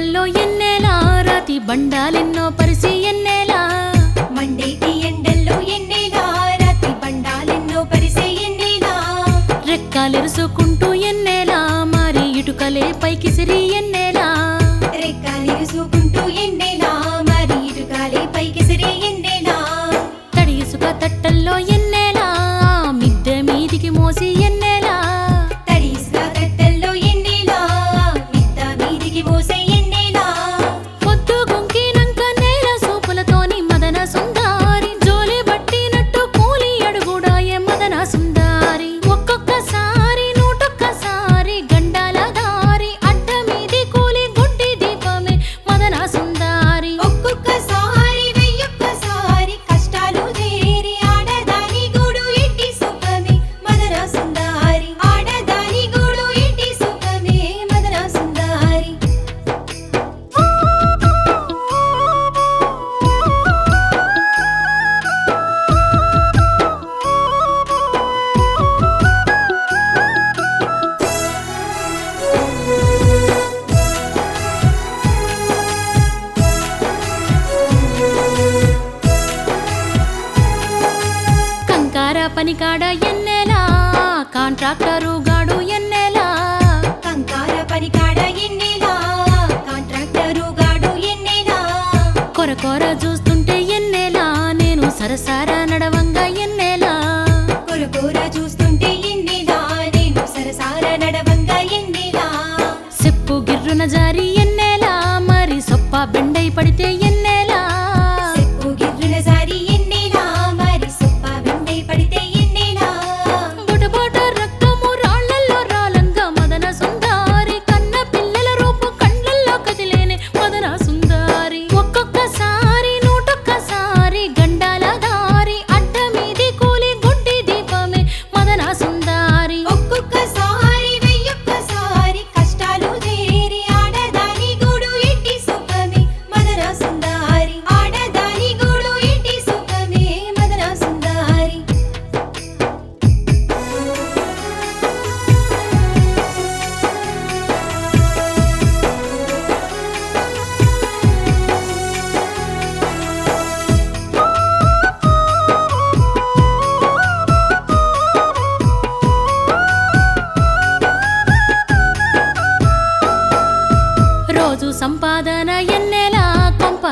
ఎండల్లో ఎన్నేలా? రాతి బండాలెన్నో పరిసి ఎన్నేలా? మండేటి ఎండల్లో ఎన్నేలా? రాతి బండాలెన్నో పరిసి ఎన్నేలా? రెక్కలెరుసుకుంటూ ఎన్నేలా? మరి ఇటుకలే పైకి సిరి ఎన్నేలా? రెక్కలెరుసుకుంటూ పనికాడ ఎన్నెలా? కాంట్రాక్టరు గాడు ఎన్నెలా? కంకార పనికాడ ఎన్నెలా? కాంట్రాక్టరు గాడు ఎన్నెలా? కొర కొర చూస్తుంటే ఎన్నెలా? నేను సరసారా నడవంగా ఎన్నెలా? కొర కొర చూస్తుంటే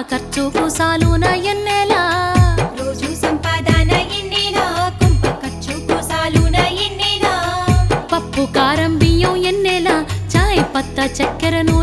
ఖర్చు పూసాలు ఎన్నెలా రోజు సంపాదన కుంప ఖర్చు పూసాలు ఎన్నేనా పప్పు కారం బియ్యం ఎన్నెలా? చాయ్ పత్త చక్కెరను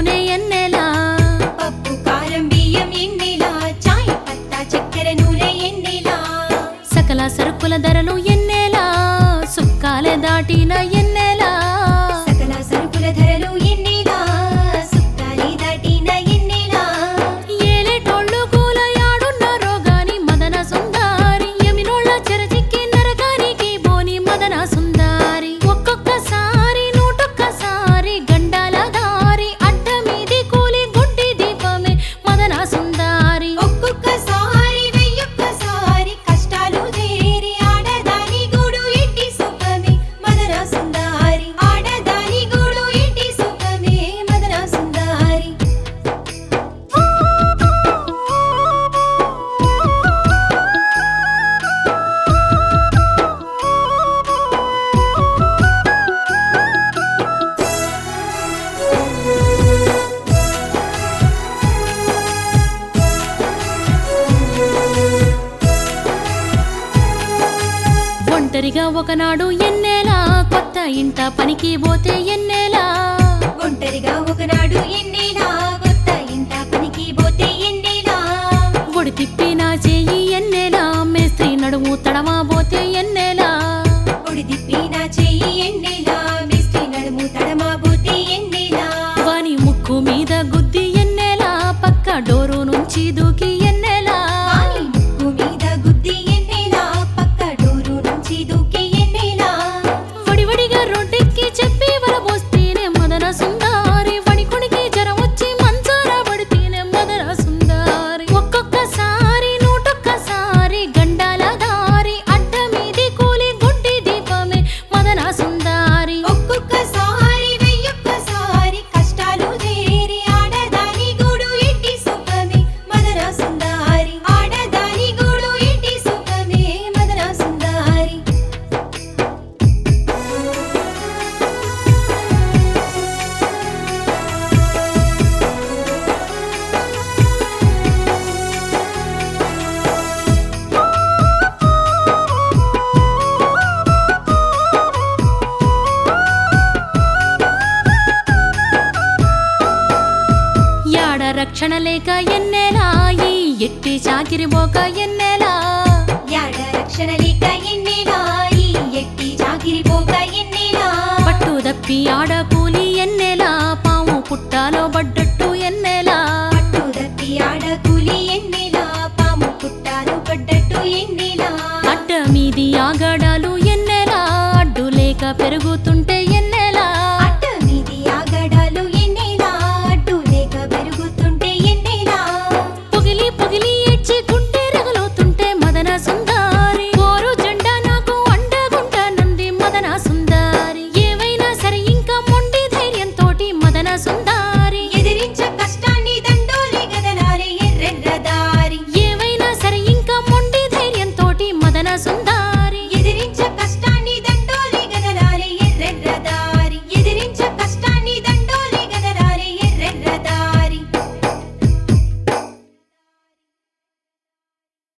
ఒంటరిగా ఒకనాడు ఎన్నేలా కొత్త ఇంట పనికి పోతే ఎన్నేలా? ఒంటరిగా ఒకనాడు ఎన్నేలా కొత్త ఇంట పనికి పోతే ఎన్నేలా? ఒడి తిప్పి పోక ఎన్నేలా? యాడ రక్షణ లేక ఎన్నేలా? ఈ ఎట్టి చాకిరి పోక ఎన్నేలా? పట్టు దప్పి ఆడ కూలి ఎన్నేలా? పాము పుట్టాలో పడ్డట్టు ఎన్నేలా? పట్టు దప్పి ఆడ కూలి ఎన్నేలా? పాము పుట్టాలు పడ్డట్టు ఎన్నేలా? అడ్డ మీది ఆగడాలు ఎన్నేలా? అడ్డు లేక పెరుగుతుండ